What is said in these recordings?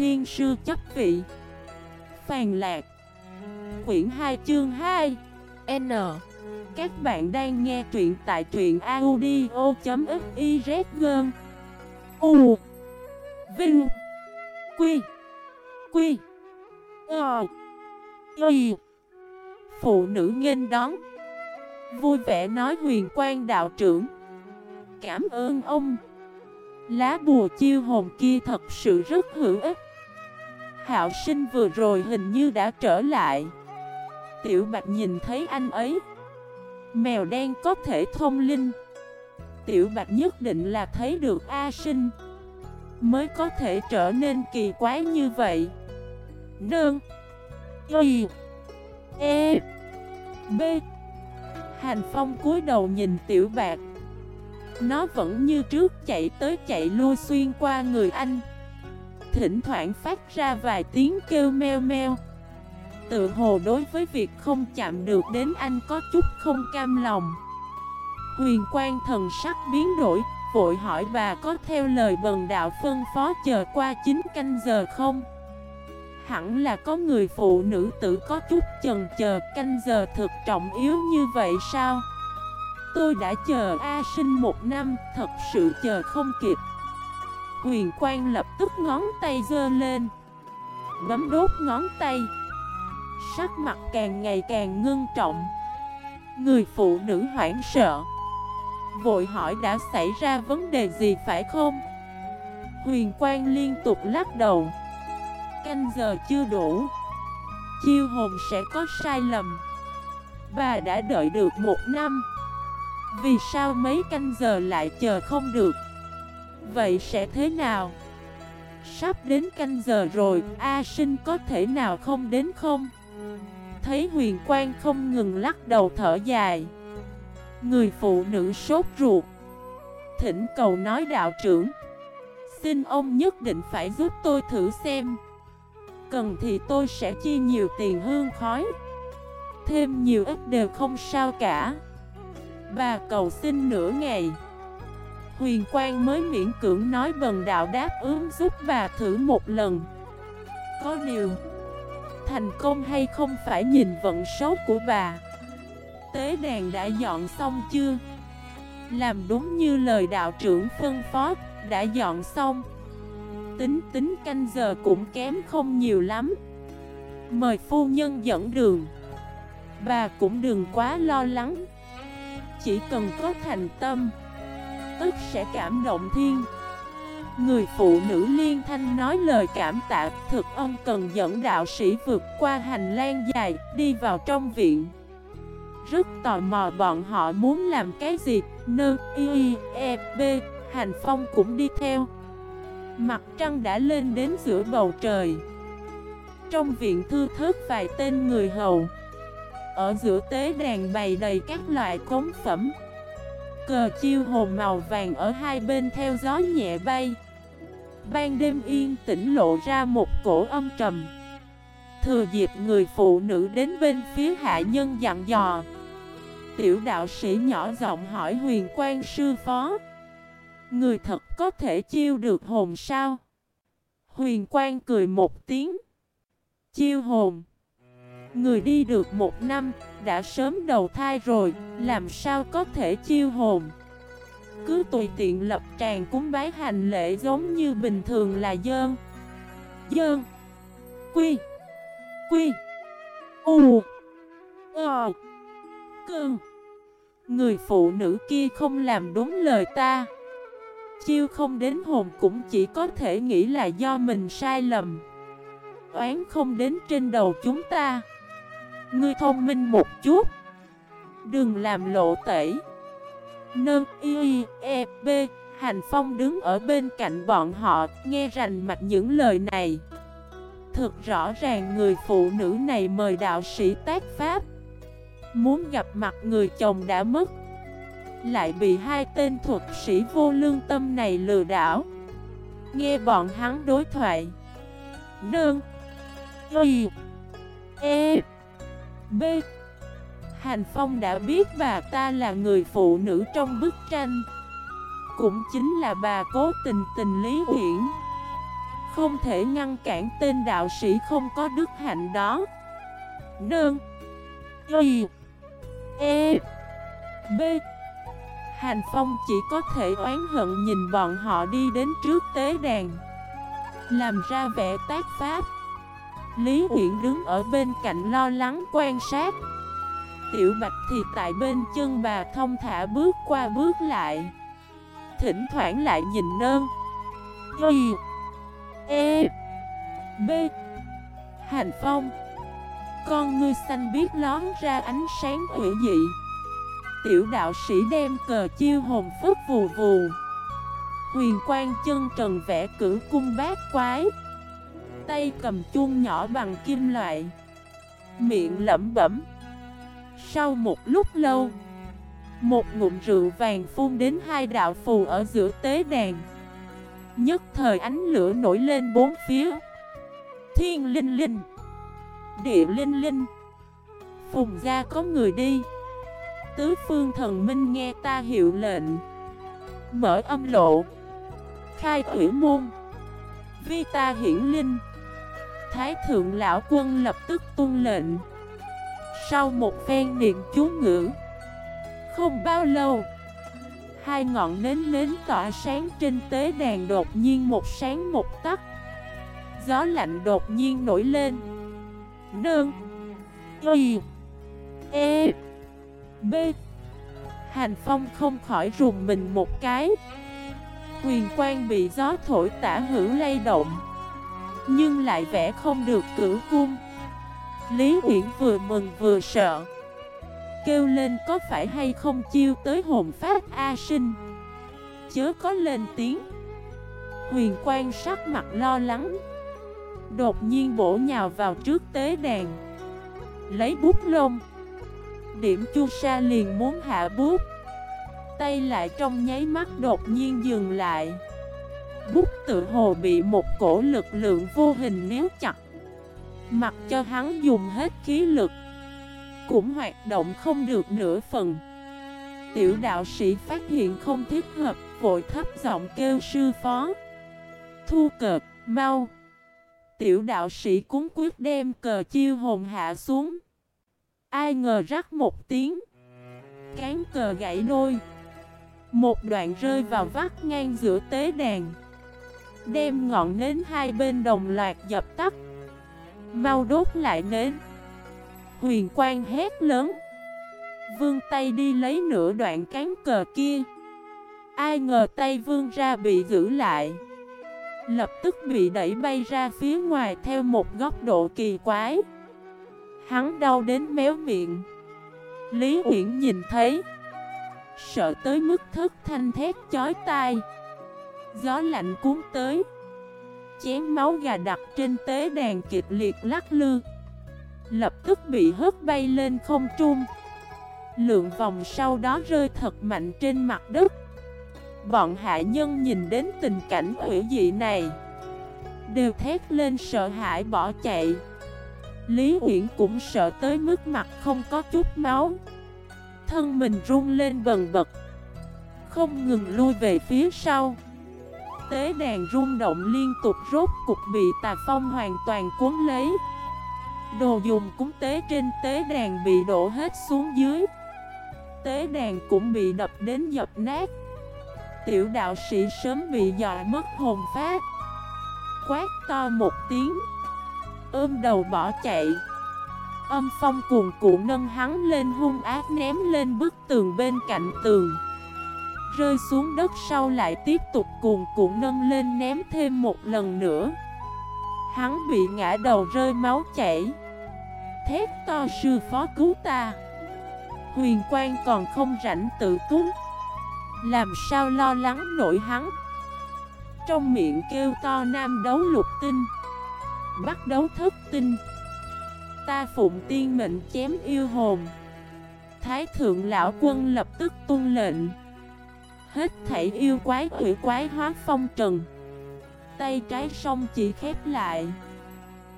thiên sư chấp vị. Phàn lạc. Quyển 2 chương 2 N. Các bạn đang nghe truyện tại truyện audio.xyz U. Vinh. Quy. Quy. Ờ. Y. Phụ nữ nghênh đón. Vui vẻ nói huyền quan đạo trưởng. Cảm ơn ông. Lá bùa chiêu hồn kia thật sự rất hữu ích. Hạo sinh vừa rồi hình như đã trở lại. Tiểu Bạch nhìn thấy anh ấy. Mèo đen có thể thông linh. Tiểu Bạch nhất định là thấy được A sinh. Mới có thể trở nên kỳ quái như vậy. Nương. Y. E. B. Hành Phong cúi đầu nhìn Tiểu Bạc Nó vẫn như trước chạy tới chạy lui xuyên qua người anh. Thỉnh thoảng phát ra vài tiếng kêu meo meo Tự hồ đối với việc không chạm được đến anh có chút không cam lòng Huyền quan thần sắc biến đổi Vội hỏi bà có theo lời bần đạo phân phó chờ qua 9 canh giờ không? Hẳn là có người phụ nữ tử có chút chần chờ canh giờ thực trọng yếu như vậy sao? Tôi đã chờ A sinh một năm, thật sự chờ không kịp Huyền Quang lập tức ngón tay dơ lên. Bấm đốt ngón tay. Sắc mặt càng ngày càng ngưng trọng. Người phụ nữ hoảng sợ. Vội hỏi đã xảy ra vấn đề gì phải không? Huyền Quang liên tục lắc đầu. Canh giờ chưa đủ. Chiêu hồn sẽ có sai lầm. Bà đã đợi được một năm. Vì sao mấy canh giờ lại chờ không được? Vậy sẽ thế nào? Sắp đến canh giờ rồi, A sinh có thể nào không đến không? Thấy huyền quang không ngừng lắc đầu thở dài. Người phụ nữ sốt ruột. Thỉnh cầu nói đạo trưởng. Xin ông nhất định phải giúp tôi thử xem. Cần thì tôi sẽ chi nhiều tiền hương khói. Thêm nhiều ít đều không sao cả. Bà cầu xin nửa ngày. Huyền Quang mới miễn cưỡng nói bần đạo đáp ứng giúp bà thử một lần. Có điều, Thành công hay không phải nhìn vận số của bà. Tế đàn đã dọn xong chưa? Làm đúng như lời đạo trưởng phân phó, Đã dọn xong. Tính tính canh giờ cũng kém không nhiều lắm. Mời phu nhân dẫn đường. Bà cũng đừng quá lo lắng. Chỉ cần có thành tâm tức sẽ cảm động thiên. Người phụ nữ liên thanh nói lời cảm tạ Thực ông cần dẫn đạo sĩ vượt qua hành lang dài Đi vào trong viện. Rất tò mò bọn họ muốn làm cái gì? Nơ, y, e, b Hành phong cũng đi theo. Mặt trăng đã lên đến giữa bầu trời. Trong viện thư thớt vài tên người hầu. Ở giữa tế đàn bày đầy các loại cống phẩm. Cờ chiêu hồn màu vàng ở hai bên theo gió nhẹ bay. Ban đêm yên tĩnh lộ ra một cổ âm trầm. Thừa dịp người phụ nữ đến bên phía hạ nhân dặn dò. Tiểu đạo sĩ nhỏ giọng hỏi huyền quan sư phó. Người thật có thể chiêu được hồn sao? Huyền quan cười một tiếng. Chiêu hồn. Người đi được một năm, đã sớm đầu thai rồi, làm sao có thể chiêu hồn? Cứ tùy tiện lập tràng cúng bái hành lễ giống như bình thường là dơn. Dơn. Quy. Quy. U. Ờ. Cơn Người phụ nữ kia không làm đúng lời ta. Chiêu không đến hồn cũng chỉ có thể nghĩ là do mình sai lầm. Oán không đến trên đầu chúng ta. Ngươi thông minh một chút. Đừng làm lộ tẩy. Nâng y e b Hành Phong đứng ở bên cạnh bọn họ, Nghe rành mạch những lời này. Thực rõ ràng người phụ nữ này mời đạo sĩ tác pháp. Muốn gặp mặt người chồng đã mất. Lại bị hai tên thuật sĩ vô lương tâm này lừa đảo. Nghe bọn hắn đối thoại. Nương Y E B. Hành Phong đã biết bà ta là người phụ nữ trong bức tranh. Cũng chính là bà cố tình tình Lý Uyển. Không thể ngăn cản tên đạo sĩ không có đức hạnh đó. Nương. Y. E. B. Hành Phong chỉ có thể oán hận nhìn bọn họ đi đến trước tế đàn. Làm ra vẻ tác pháp. Lý Uyển đứng ở bên cạnh lo lắng quan sát. Tiểu Bạch thì tại bên chân bà thông thả bước qua bước lại. Thỉnh thoảng lại nhìn nơn Y E B. Hành Phong. Con ngươi xanh biết lón ra ánh sáng quỷ dị. Tiểu đạo sĩ đem cờ chiêu hồn phức vù vù. Huyền quang chân trần vẽ cử cung bát quái. Tay cầm chuông nhỏ bằng kim loại. Miệng lẩm bẩm. Sau một lúc lâu, Một ngụm rượu vàng phun đến hai đạo phù ở giữa tế đàn. Nhất thời ánh lửa nổi lên bốn phía. Thiên linh linh, Địa linh linh. Phùng ra có người đi. Tứ phương thần minh nghe ta hiệu lệnh. Mở âm lộ. Khai thủy môn. Vi ta hiển linh. Thái thượng lão quân lập tức tuân lệnh. Sau một phen niệm chú ngữ, Không bao lâu, Hai ngọn nến nến tỏa sáng trên tế đàn đột nhiên một sáng một tắt. Gió lạnh đột nhiên nổi lên. Nương, Y E B. Hành Phong không khỏi rùng mình một cái. Quyền quang bị gió thổi tả hữu lay động. Nhưng lại vẽ không được cử cung. Lý Uyển vừa mừng vừa sợ. Kêu lên có phải hay không chiêu tới hồn phát A sinh? Chớ có lên tiếng. Huyền quan sắc mặt lo lắng. Đột nhiên bổ nhào vào trước tế đàn. Lấy bút lông. Điểm chu sa liền muốn hạ bút. Tay lại trong nháy mắt đột nhiên dừng lại. Bút tự hồ bị một cổ lực lượng vô hình néo chặt. Mặc cho hắn dùng hết khí lực Cũng hoạt động không được nửa phần. Tiểu đạo sĩ phát hiện không thích hợp Vội thấp giọng kêu sư phó. Thu cờ, mau. Tiểu đạo sĩ cúng quyết đem cờ chiêu hồn hạ xuống. Ai ngờ rắc một tiếng Cán cờ gãy đôi. Một đoạn rơi vào vắt ngang giữa tế đàn. Đem ngọn nến hai bên đồng loạt dập tắt. Mau đốt lại nến. Huyền quang hét lớn. Vương tay đi lấy nửa đoạn cán cờ kia. Ai ngờ tay vương ra bị giữ lại. Lập tức bị đẩy bay ra phía ngoài theo một góc độ kỳ quái. Hắn đau đến méo miệng. Lý Uyển nhìn thấy. Sợ tới mức thức thanh thét chói tai. Gió lạnh cuốn tới. Chén máu gà đặt trên tế đàn kịch liệt lắc lư. Lập tức bị hớt bay lên không trung. Lượng vòng sau đó rơi thật mạnh trên mặt đất. Bọn hạ nhân nhìn đến tình cảnh hủy dị này, Đều thét lên sợ hãi bỏ chạy. Lý Uyển cũng sợ tới mức mặt không có chút máu. Thân mình run lên bần bật, Không ngừng lui về phía sau. Tế đàn rung động liên tục rốt cục bị tà phong hoàn toàn cuốn lấy. Đồ dùng cúng tế trên tế đàn bị đổ hết xuống dưới. Tế đàn cũng bị đập đến dập nát. Tiểu đạo sĩ sớm bị dọa mất hồn phát. Quát to một tiếng. Ôm đầu bỏ chạy. Âm phong cuồn cuộn nâng hắn lên hung ác ném lên bức tường bên cạnh tường. Rơi xuống đất sau lại tiếp tục cuồn cuộn nâng lên ném thêm một lần nữa. Hắn bị ngã đầu rơi máu chảy. Thét to, sư phó cứu ta. Huyền Quang còn không rảnh tự cứu. Làm sao lo lắng nổi hắn? Trong miệng kêu to, nam đấu lục tinh, Bắt đấu thất tinh, Ta phụng tiên mệnh chém yêu hồn. Thái thượng lão quân lập tức tuân lệnh. Hết thảy yêu quái quỷ quái hóa phong trần. Tay trái song chỉ khép lại.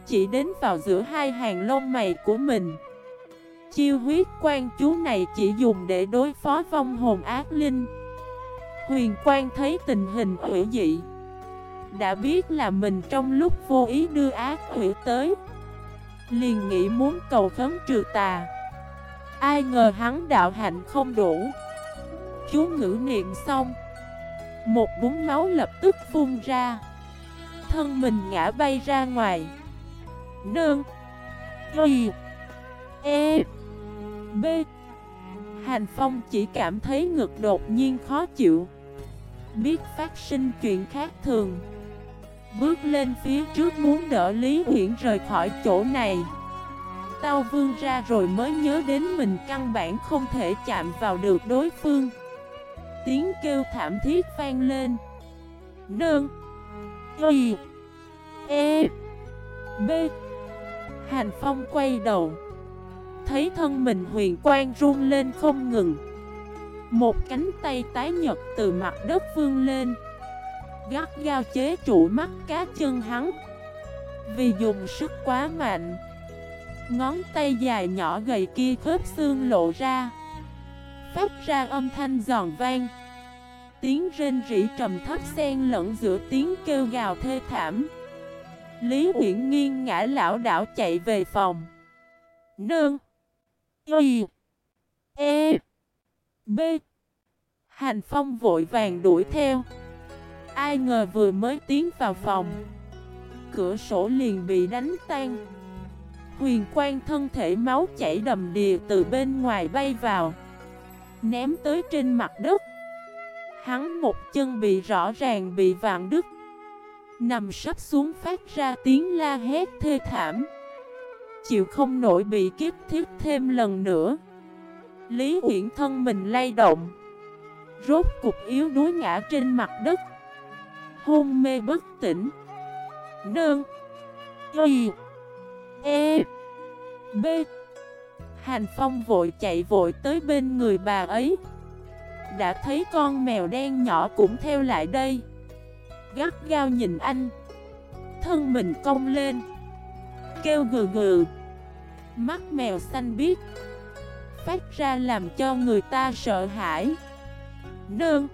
Chỉ đến vào giữa hai hàng lông mày của mình. Chiêu huyết quan chú này chỉ dùng để đối phó vong hồn ác linh. Huyền quan thấy tình hình hủy dị. Đã biết là mình trong lúc vô ý đưa ác quỷ tới. Liền nghĩ muốn cầu khấn trừ tà. Ai ngờ hắn đạo hạnh không đủ. Chú ngữ niệm xong, Một búng máu lập tức phun ra. Thân mình ngã bay ra ngoài. Nương, Y E B. Hành Phong chỉ cảm thấy ngực đột nhiên khó chịu. Biết phát sinh chuyện khác thường. Bước lên phía trước muốn đỡ Lý Uyển rời khỏi chỗ này. Tao vương ra rồi mới nhớ đến mình căn bản không thể chạm vào được đối phương. Tiếng kêu thảm thiết vang lên. Nương, Y E B. Hành Phong quay đầu. Thấy thân mình huyền quang run lên không ngừng. Một cánh tay tái nhật từ mặt đất vươn lên. Gắt gao chế trụ mắt cá chân hắn. Vì dùng sức quá mạnh. Ngón tay dài nhỏ gầy kia khớp xương lộ ra. Phát ra âm thanh giòn vang. Tiếng rên rỉ trầm thấp xen lẫn giữa tiếng kêu gào thê thảm. Lý Uyển nghiêng ngã lão đảo chạy về phòng. Nương. Y. E. B. Hành Phong vội vàng đuổi theo. Ai ngờ vừa mới tiến vào phòng, Cửa sổ liền bị đánh tan. Huyền quang thân thể máu chảy đầm đìa từ bên ngoài bay vào. Ném tới trên mặt đất. Hắn một chân bị rõ ràng bị vạn đứt. Nằm sắp xuống phát ra tiếng la hét thê thảm. Chịu không nổi bị kiếp thiết thêm lần nữa. Lý Uyển thân mình lay động. Rốt cục yếu đuối ngã trên mặt đất. Hôn mê bất tỉnh. Nương Y. E. B. Hành Phong vội chạy vội tới bên người bà ấy. Đã thấy con mèo đen nhỏ cũng theo lại đây. Gắt gao nhìn anh. Thân mình cong lên. Kêu gừ gừ. Mắt mèo xanh biếc. Phát ra làm cho người ta sợ hãi. Nương.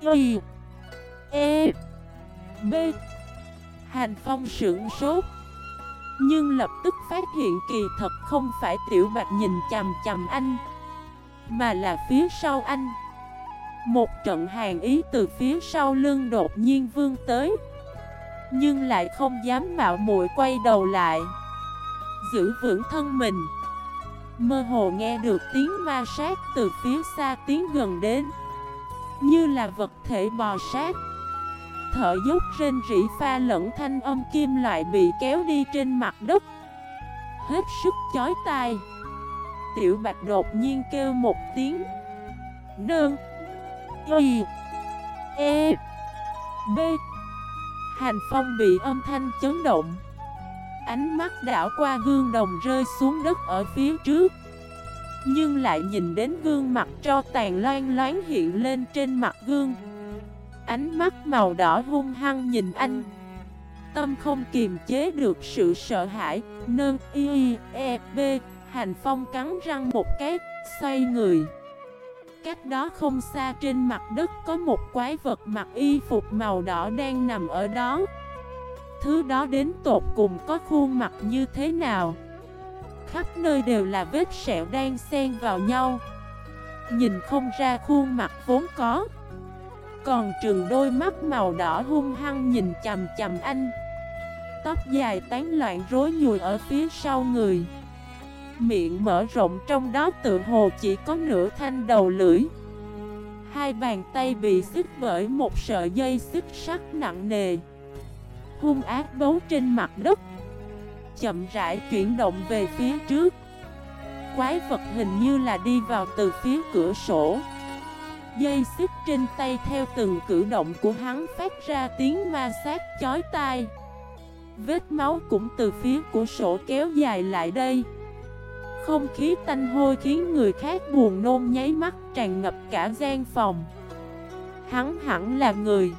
Y. E. B. Hành Phong sững sốt. Nhưng lập tức phát hiện kỳ thật không phải Tiểu Bạch nhìn chằm chằm anh, Mà là phía sau anh. Một trận hàng ý từ phía sau lưng đột nhiên vương tới, Nhưng lại không dám mạo muội quay đầu lại, Giữ vững thân mình. Mơ hồ nghe được tiếng ma sát từ phía xa tiến gần đến, Như là vật thể bò sát. Thở dốc rên rỉ pha lẫn thanh âm kim loại bị kéo đi trên mặt đất. Hết sức chói tai. Tiểu bạch đột nhiên kêu một tiếng. Nương. Y. E. B. Hành phong bị âm thanh chấn động. Ánh mắt đảo qua gương đồng rơi xuống đất ở phía trước. Nhưng lại nhìn đến gương mặt cho tàn loan loáng hiện lên trên mặt gương. Ánh mắt màu đỏ hung hăng nhìn anh. Tâm không kiềm chế được sự sợ hãi, nâng y e b, Hành phong cắn răng một cái, Xoay người. Cách đó không xa trên mặt đất Có một quái vật mặc y phục màu đỏ đang nằm ở đó. Thứ đó đến tột cùng có khuôn mặt như thế nào? Khắp nơi đều là vết sẹo đang xen vào nhau. Nhìn không ra khuôn mặt vốn có còn trường đôi mắt màu đỏ hung hăng nhìn chầm chầm anh. Tóc dài tán loạn rối nhùi ở phía sau người. Miệng mở rộng trong đó tự hồ chỉ có nửa thanh đầu lưỡi. Hai bàn tay bị xích bởi một sợi dây xích sắt nặng nề. Hung ác bấu trên mặt đất. Chậm rãi chuyển động về phía trước. Quái vật hình như là đi vào từ phía cửa sổ. Dây xích trên tay theo từng cử động của hắn phát ra tiếng ma sát chói tai. Vết máu cũng từ phía của sổ kéo dài lại đây. Không khí tanh hôi khiến người khác buồn nôn nháy mắt tràn ngập cả gian phòng. Hắn hẳn là người.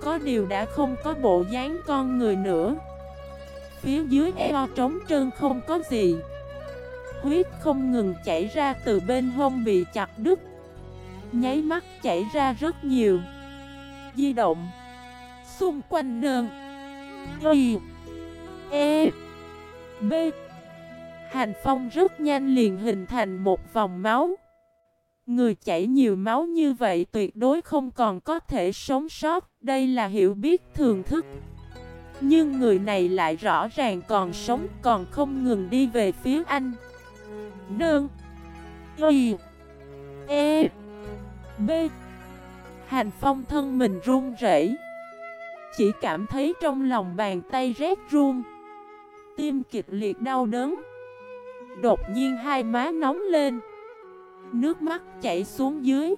Có điều đã không có bộ dáng con người nữa. Phía dưới eo trống trơn không có gì. Huyết không ngừng chảy ra từ bên hông bị chặt đứt. Nháy mắt chảy ra rất nhiều. Di động. Xung quanh nơn Y. E. B. Hành phong rất nhanh liền hình thành một vòng máu. Người chảy nhiều máu như vậy tuyệt đối không còn có thể sống sót, Đây là hiểu biết thường thức. Nhưng người này lại rõ ràng còn sống, còn không ngừng đi về phía anh. Nương. Y. E. B. Hành phong thân mình run rẩy, Chỉ cảm thấy trong lòng bàn tay rét run. Tim kịch liệt đau đớn. Đột nhiên hai má nóng lên. Nước mắt chảy xuống dưới.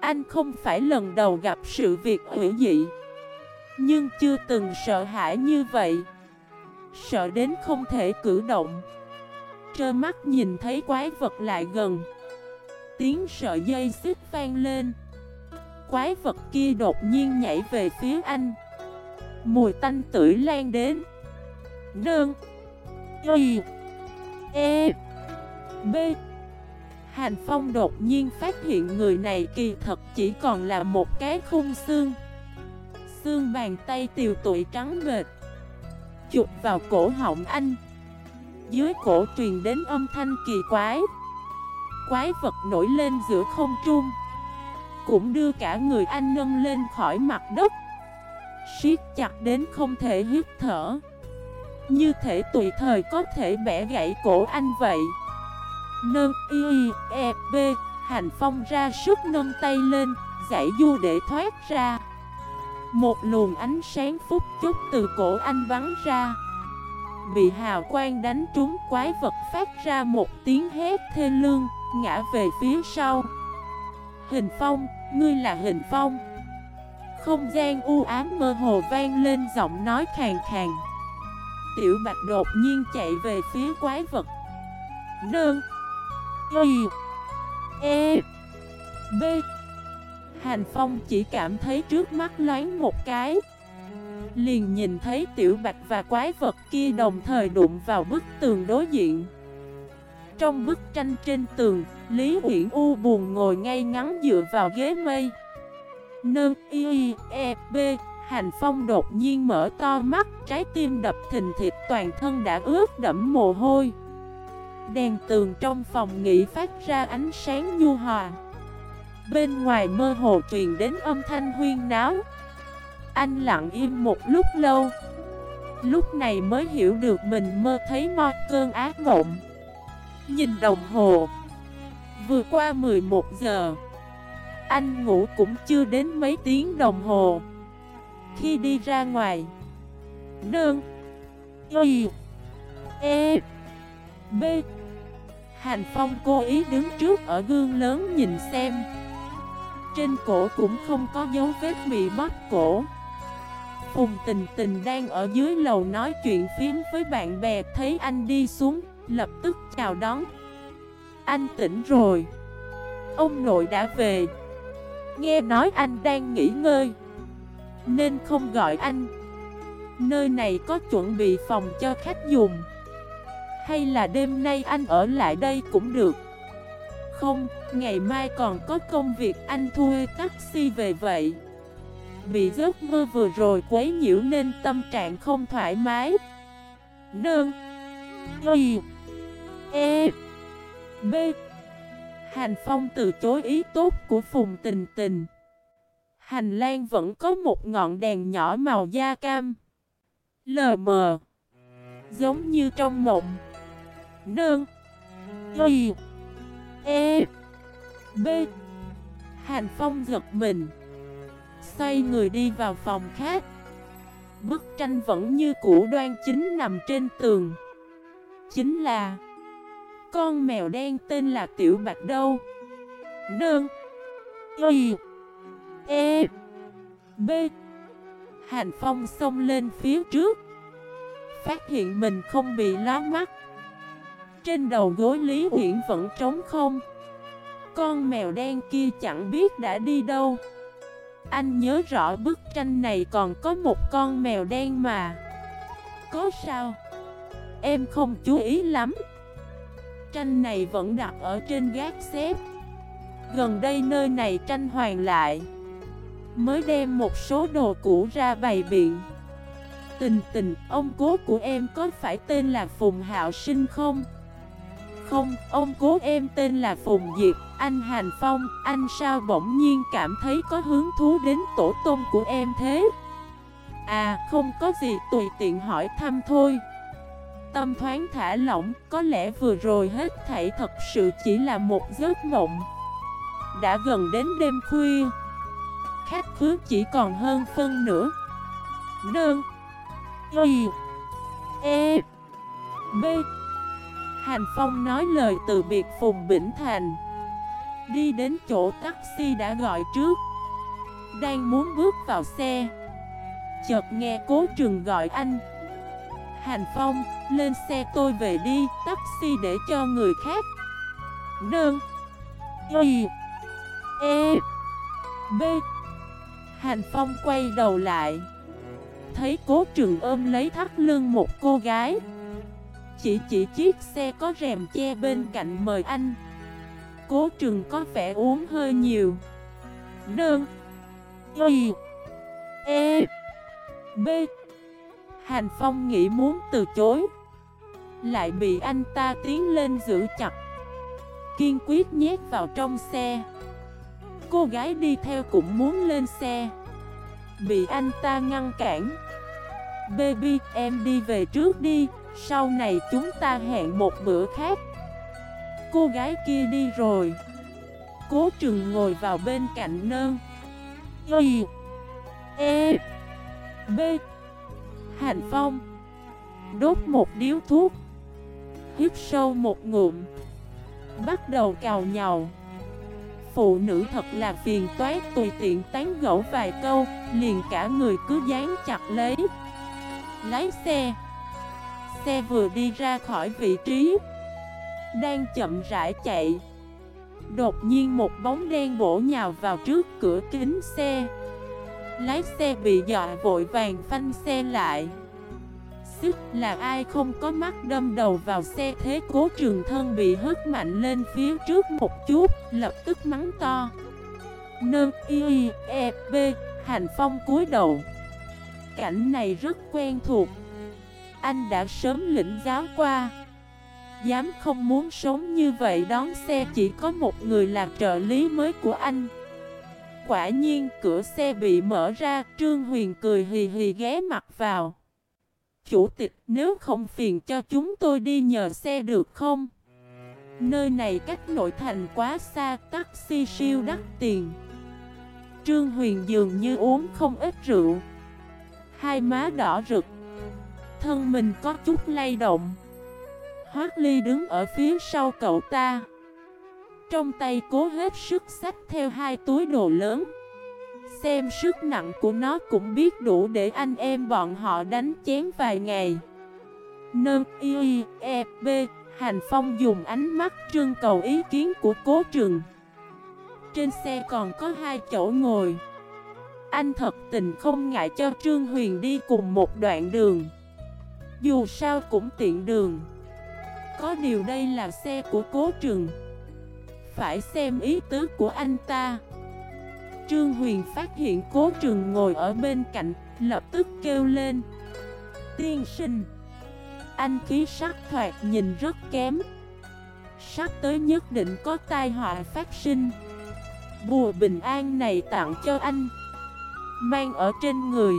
Anh không phải lần đầu gặp sự việc hữu dị, Nhưng chưa từng sợ hãi như vậy. Sợ đến không thể cử động. Trơ mắt nhìn thấy quái vật lại gần. Tiếng sợi dây xích vang lên. Quái vật kia đột nhiên nhảy về phía anh. Mùi tanh tưởi lan đến. Nương Y. E. B. Hành Phong đột nhiên phát hiện người này kỳ thật chỉ còn là một cái khung xương. Xương bàn tay tiều tụi trắng bệt. Chụp vào cổ họng anh. Dưới cổ truyền đến âm thanh kỳ quái. Quái vật nổi lên giữa không trung, Cũng đưa cả người anh nâng lên khỏi mặt đất. Siết chặt đến không thể hít thở. Như thể tùy thời có thể bẻ gãy cổ anh vậy. Nâng y e b Hành phong ra sức nâng tay lên, Giải du để thoát ra. Một luồng ánh sáng phút chốc từ cổ anh bắn ra. Bị hào quang đánh trúng, quái vật phát ra một tiếng hét thê lương. Ngã về phía sau. Hình phong, ngươi là hình phong. Không gian u ám mơ hồ vang lên giọng nói khàn khàn. Tiểu bạch đột nhiên chạy về phía quái vật. Nương. Y. E. B. Hành Phong chỉ cảm thấy trước mắt loáng một cái. Liền nhìn thấy tiểu bạch và quái vật kia đồng thời đụng vào bức tường đối diện. Trong bức tranh trên tường, Lý Uyển U buồn ngồi ngay ngắn dựa vào ghế mây. Nâng y e b Hành Phong đột nhiên mở to mắt Trái tim đập thình thịt toàn thân đã ướt đẫm mồ hôi. Đèn tường trong phòng nghỉ phát ra ánh sáng nhu hòa. Bên ngoài mơ hồ truyền đến âm thanh huyên náo. Anh lặng im một lúc lâu. Lúc này mới hiểu được mình mơ thấy mo cơn ác mộng. Nhìn đồng hồ. Vừa qua 11 giờ. Anh ngủ cũng chưa đến mấy tiếng đồng hồ. Khi đi ra ngoài. Nương. Y. E. B. Hành Phong cố ý đứng trước ở gương lớn nhìn xem. Trên cổ cũng không có dấu vết bị bóp cổ. Phùng tình tình đang ở dưới lầu nói chuyện phím với bạn bè Thấy anh đi xuống, lập tức chào đón. Anh tỉnh rồi. Ông nội đã về. Nghe nói anh đang nghỉ ngơi Nên không gọi anh. Nơi này có chuẩn bị phòng cho khách dùng. Hay là đêm nay anh ở lại đây cũng được? Không, ngày mai còn có công việc anh thuê taxi về vậy. Bị giấc mơ vừa rồi quấy nhiễu nên tâm trạng không thoải mái. Nương Y E B Hành Phong từ chối ý tốt của Phùng Tình Tình. Hành lang vẫn có một ngọn đèn nhỏ màu da cam. Lờ mờ Giống như trong mộng. Nương. Y. E. B. Hành Phong giật mình. Xoay người đi vào phòng khác. Bức tranh vẫn như cũ đoan chính nằm trên tường. Chính là Con mèo đen tên là Tiểu Bạch Đâu. Đơn Y E B. Hành Phong xông lên phía trước. Phát hiện mình không bị lóa mắt. Trên đầu gối Lý Uyển vẫn trống không. Con mèo đen kia chẳng biết đã đi đâu. Anh nhớ rõ bức tranh này còn có một con mèo đen mà. Có sao? Em không chú ý lắm Tranh này vẫn đặt ở trên gác xếp Gần đây nơi này tranh hoàng lại Mới đem một số đồ cũ ra bày biện Tình tình, ông cố của em có phải tên là Phùng Hạo Sinh không? Không, ông cố em tên là Phùng Diệp, anh Hành Phong, anh sao bỗng nhiên cảm thấy có hứng thú đến tổ tôn của em thế? À, không có gì, tùy tiện hỏi thăm thôi. Tâm thoáng thả lỏng, có lẽ vừa rồi hết thảy thật sự chỉ là một giấc mộng. Đã gần đến đêm khuya, khách khứa chỉ còn hơn phân nữa Nương Y E B. Hành Phong nói lời từ biệt Phùng Bỉnh Thành. Đi đến chỗ taxi đã gọi trước. Đang muốn bước vào xe Chợt nghe cố trường gọi anh. Hành Phong, lên xe tôi về đi Taxi để cho người khác. Đơn Y. E. B. Hành Phong quay đầu lại. Thấy cố trường ôm lấy thắt lưng một cô gái. Chỉ chỉ chiếc xe có rèm che bên cạnh mời anh. Cố trường có vẻ uống hơi nhiều. Đơn Y. E. B. Hành Phong nghĩ muốn từ chối. Lại bị anh ta tiến lên giữ chặt. Kiên quyết nhét vào trong xe. Cô gái đi theo cũng muốn lên xe. Bị anh ta ngăn cản. Baby, em đi về trước đi. Sau này chúng ta hẹn một bữa khác. Cô gái kia đi rồi. Cố trừng ngồi vào bên cạnh nơn Y E B Hành phong. Đốt một điếu thuốc. Hít sâu một ngụm. Bắt đầu cào nhào. Phụ nữ thật là phiền toái, tùy tiện tán gẫu vài câu, Liền cả người cứ dán chặt lấy. Lái xe. Xe vừa đi ra khỏi vị trí. Đang chậm rãi chạy. Đột nhiên một bóng đen bổ nhào vào trước cửa kính xe. Lái xe bị dọa, vội vàng phanh xe lại. Xích là ai không có mắt đâm đầu vào xe, thế cố trường thân bị hất mạnh lên phía trước một chút, Lập tức mắng to. Nơ, y e b hành phong cúi đầu. Cảnh này rất quen thuộc. Anh đã sớm lĩnh giáo qua. Dám không muốn sống như vậy, đón xe chỉ có một người là trợ lý mới của anh. Quả nhiên, cửa xe bị mở ra, Trương Huyền cười hì hì ghé mặt vào. Chủ tịch, nếu không phiền cho chúng tôi đi nhờ xe được không? Nơi này cách nội thành quá xa, Taxi siêu đắt tiền. Trương Huyền dường như uống không ít rượu. Hai má đỏ rực. Thân mình có chút lay động. Hoác Ly đứng ở phía sau cậu ta. Trong tay cố hết sức xách theo hai túi đồ lớn. Xem sức nặng của nó cũng biết đủ để anh em bọn họ đánh chén vài ngày. Nâng y e b Hành Phong dùng ánh mắt trưng cầu ý kiến của cố trường. Trên xe còn có hai chỗ ngồi. Anh thật tình không ngại cho Trương Huyền đi cùng một đoạn đường. Dù sao cũng tiện đường. Có điều đây là xe của cố trường. Phải xem ý tứ của anh ta. Trương Huyền phát hiện cố trường ngồi ở bên cạnh, Lập tức kêu lên. Tiên sinh, Anh khí sắc thoạt nhìn rất kém. Sắp tới nhất định có tai họa phát sinh. Bùa bình an này tặng cho anh, Mang ở trên người.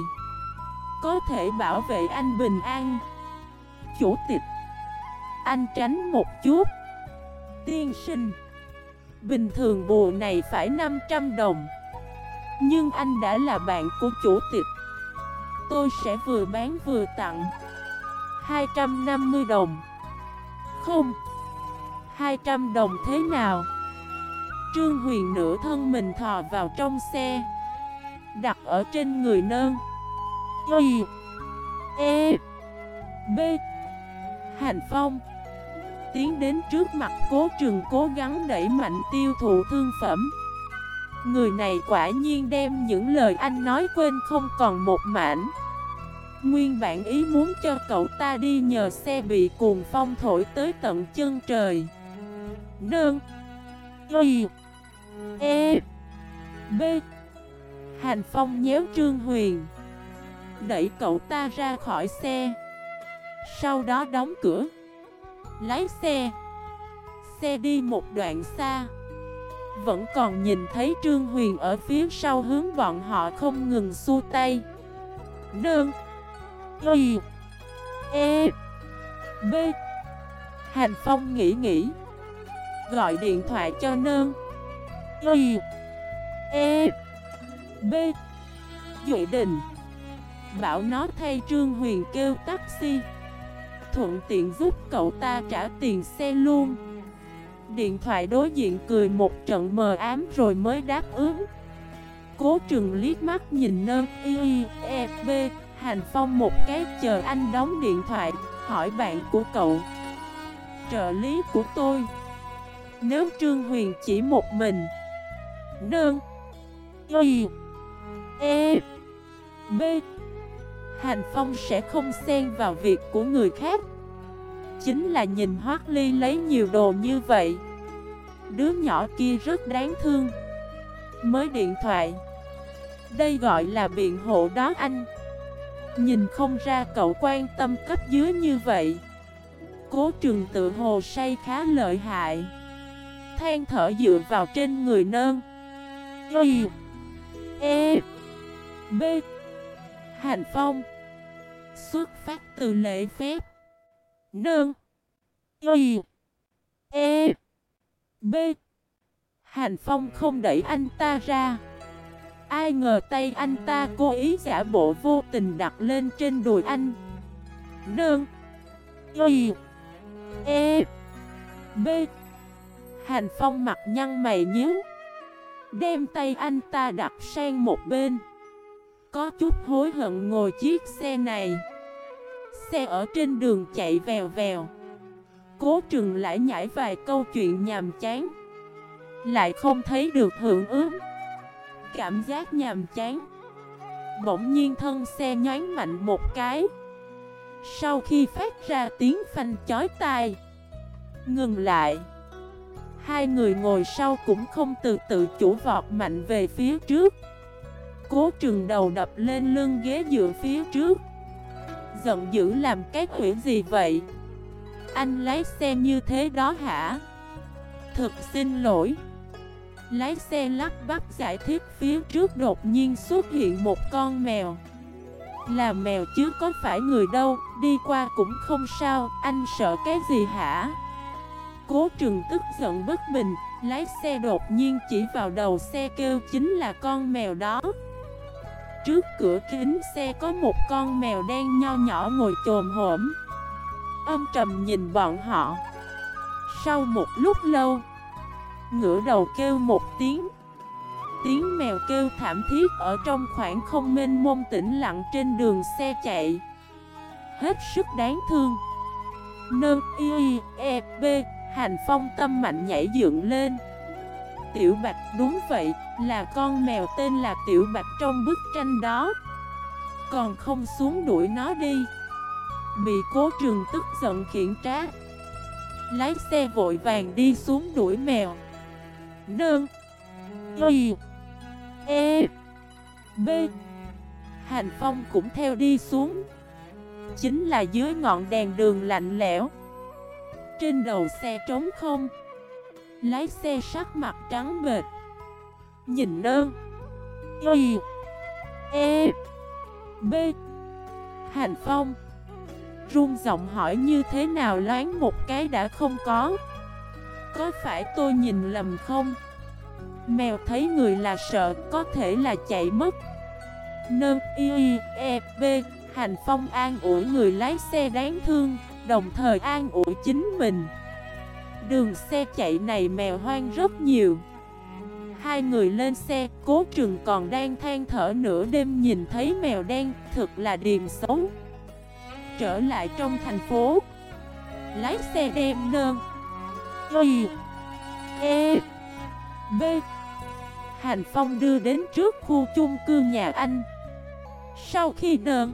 Có thể bảo vệ anh bình an. Chủ tịch, Anh tránh một chút. Tiên sinh Bình thường bùa này phải 500 đồng. Nhưng anh đã là bạn của chủ tịch. Tôi sẽ vừa bán vừa tặng. 250 đồng. Không. 200 đồng thế nào? Trương Huyền nửa thân mình thò vào trong xe. Đặt ở trên người nơn. Y. E. B. Hành Phong. Tiến đến trước mặt cố trường cố gắng đẩy mạnh tiêu thụ thương phẩm. Người này quả nhiên đem những lời anh nói quên không còn một mảnh. Nguyên bản ý muốn cho cậu ta đi nhờ xe bị cuồng phong thổi tới tận chân trời. Nương. Y. E. B. Hành Phong nhéo Trương Huyền. Đẩy cậu ta ra khỏi xe. Sau đó đóng cửa. Lái xe. Xe đi một đoạn xa. Vẫn còn nhìn thấy Trương Huyền ở phía sau hướng bọn họ không ngừng xua tay. Nương. Y. E. B. Hành Phong nghĩ nghĩ. Gọi điện thoại cho nương. Y. E. B. Duệ Đình Bảo nó thay Trương Huyền kêu taxi. Thuận tiện giúp cậu ta trả tiền xe luôn. Điện thoại đối diện cười một trận mờ ám rồi mới đáp ứng. Cố trừng liếc mắt nhìn nơ y e b, Hành Phong một cái chờ anh đóng điện thoại, Hỏi bạn của cậu, Trợ lý của tôi? Nếu Trương Huyền chỉ một mình Nương Y E B Hành Phong sẽ không xen vào việc của người khác. Chính là nhìn Hoác Ly lấy nhiều đồ như vậy. Đứa nhỏ kia rất đáng thương. Mới điện thoại. Đây gọi là biện hộ đó anh. Nhìn không ra cậu quan tâm cấp dưới như vậy. Cố trường tự hồ say khá lợi hại. Than thở dựa vào trên người nơn Y E B. Hành Phong. Xuất phát từ lễ phép. Nương, Y. E. B. Hành Phong không đẩy anh ta ra. Ai ngờ tay anh ta cố ý giả bộ vô tình đặt lên trên đùi anh. Nương, Y. E. B. Hành Phong mặt nhăn mày nhíu. Đem tay anh ta đặt sang một bên. Có chút hối hận ngồi chiếc xe này. Xe ở trên đường chạy vèo vèo. Cố trường lại nhảy vài câu chuyện nhàm chán. Lại không thấy được hưởng ứng. Cảm giác nhàm chán. Bỗng nhiên thân xe nhoáng mạnh một cái. Sau khi phát ra tiếng phanh chói tai, Ngừng lại. Hai người ngồi sau cũng không từ tự chủ vọt mạnh về phía trước. Cố trường đầu đập lên lưng ghế dựa phía trước. Giận dữ làm cái quỷ gì vậy? Anh lái xe như thế đó hả? Thực xin lỗi. Lái xe lắc bắt giải thích phía trước đột nhiên xuất hiện một con mèo. Là mèo chứ có phải người đâu, Đi qua cũng không sao, Anh sợ cái gì hả? Cố trường tức giận bất bình, Lái xe đột nhiên chỉ vào đầu xe kêu chính là con mèo đó. Trước cửa kính xe có một con mèo đen nho nhỏ ngồi trồm hổm. Âm trầm nhìn bọn họ. Sau một lúc lâu, Ngửa đầu kêu một tiếng. Tiếng mèo kêu thảm thiết ở trong khoảng không mênh mông tĩnh lặng trên đường xe chạy. Hết sức đáng thương. Nơ, y e b Hành phong tâm mạnh nhảy dựng lên. Tiểu Bạch, đúng vậy, Là con mèo tên là Tiểu Bạch trong bức tranh đó. Còn không xuống đuổi nó đi. Bị cố trường tức giận khiển trá. Lái xe vội vàng đi xuống đuổi mèo. Nương. Y. E. B. Hành Phong cũng theo đi xuống. Chính là dưới ngọn đèn đường lạnh lẽo. Trên đầu xe trống không. Lái xe sắc mặt trắng bệt Nhìn ơn Y. E. B. Hành Phong. Rung giọng hỏi như thế nào loáng một cái đã không có. Có phải tôi nhìn lầm không? Mèo thấy người là sợ, có thể là chạy mất. Nơ y e b. Hành Phong an ủi người lái xe đáng thương, Đồng thời an ủi chính mình. Đường xe chạy này mèo hoang rất nhiều. Hai người lên xe, cố trường còn đang than thở nửa đêm nhìn thấy mèo đen, thật là điềm xấu. Trở lại trong thành phố. Lái xe đem nơn. Y E B. Hành Phong đưa đến trước khu chung cư nhà anh. Sau khi nơn.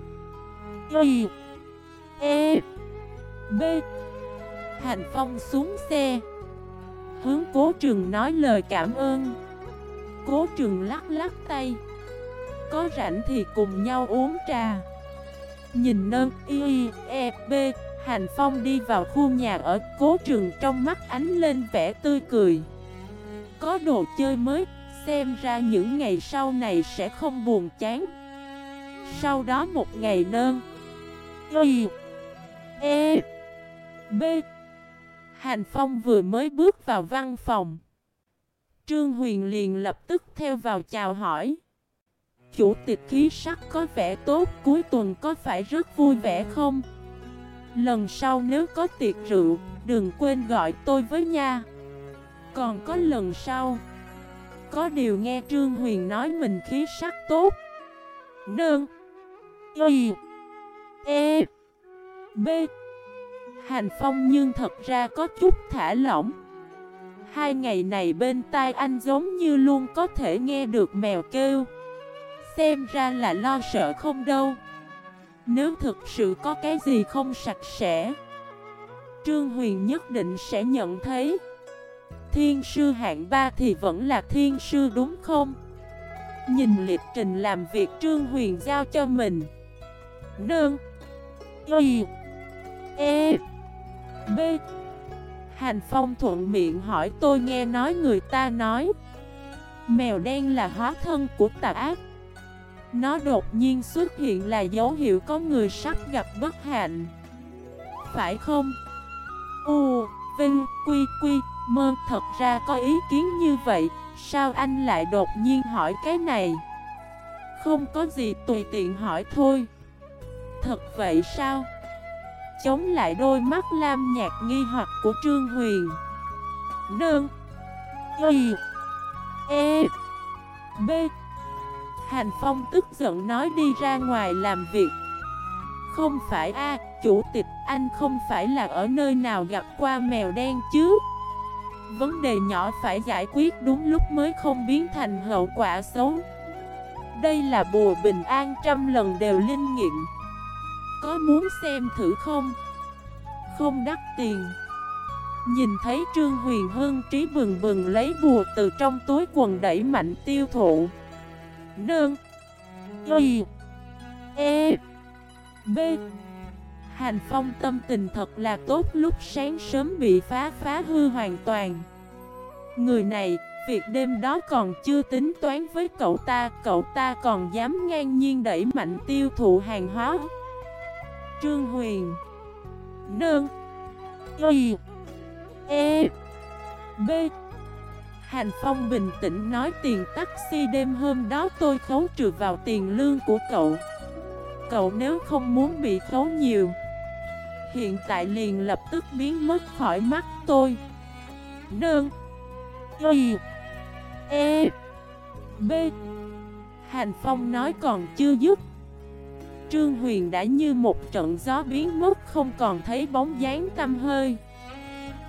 Y E B. Hành Phong xuống xe. Hướng cố trường nói lời cảm ơn. Cố trường lắc lắc tay. Có rảnh thì cùng nhau uống trà. Nhìn nơn y e b Hành Phong đi vào khu nhà ở. Cố trường trong mắt ánh lên vẻ tươi cười. Có đồ chơi mới, Xem ra những ngày sau này sẽ không buồn chán. Sau đó một ngày nơn Y E B Hành Phong vừa mới bước vào văn phòng. Trương Huyền liền lập tức theo vào chào hỏi. Chủ tịch khí sắc có vẻ tốt, Cuối tuần có phải rất vui vẻ không? Lần sau nếu có tiệc rượu, Đừng quên gọi tôi với nha. Còn có lần sau, Có điều nghe Trương Huyền nói mình khí sắc tốt. Nương Y E B Hành Phong nhưng thật ra có chút thả lỏng. Hai ngày này bên tai anh giống như luôn có thể nghe được mèo kêu. Xem ra là lo sợ không đâu. Nếu thực sự có cái gì không sạch sẽ, Trương Huyền nhất định sẽ nhận thấy. Thiên sư hạng 3 thì vẫn là thiên sư đúng không? Nhìn lịch trình làm việc Trương Huyền giao cho mình. Nương. Y. E. B Hành Phong thuận miệng hỏi tôi nghe nói người ta nói Mèo đen là hóa thân của tà ác Nó đột nhiên xuất hiện là dấu hiệu có người sắp gặp bất hạnh Phải không? U, Vinh, Quy, Quy, Mơ Thật ra có ý kiến như vậy Sao anh lại đột nhiên hỏi cái này? Không có gì tùy tiện hỏi thôi Thật vậy sao? Chống lại đôi mắt lam nhạt nghi hoặc của Trương Huyền. Nương. Y. E. B. Hành Phong tức giận nói đi ra ngoài làm việc. Không phải a, chủ tịch, anh không phải là ở nơi nào gặp qua mèo đen chứ? Vấn đề nhỏ phải giải quyết đúng lúc mới không biến thành hậu quả xấu. Đây là bùa bình an trăm lần đều linh nghiệm có muốn xem thử không? Không đắt tiền. Nhìn thấy Trương Huyền Hưng trí bừng bừng lấy bùa từ trong túi quần đẩy mạnh tiêu thụ. Nương. Y. E. B. Hành phong tâm tình thật là tốt lúc sáng sớm bị phá phá hư hoàn toàn. Người này, việc đêm đó còn chưa tính toán với cậu ta Cậu ta còn dám ngang nhiên đẩy mạnh tiêu thụ hàng hóa. Trương Huyền. Nương. Y. E. B. Hành Phong bình tĩnh nói tiền taxi đêm hôm đó tôi khấu trừ vào tiền lương của cậu. Cậu nếu không muốn bị khấu nhiều. Hiện tại liền lập tức biến mất khỏi mắt tôi. Nương. Y. E. B. Hành Phong nói còn chưa dứt Trương Huyền đã như một trận gió biến mất, không còn thấy bóng dáng tâm hơi.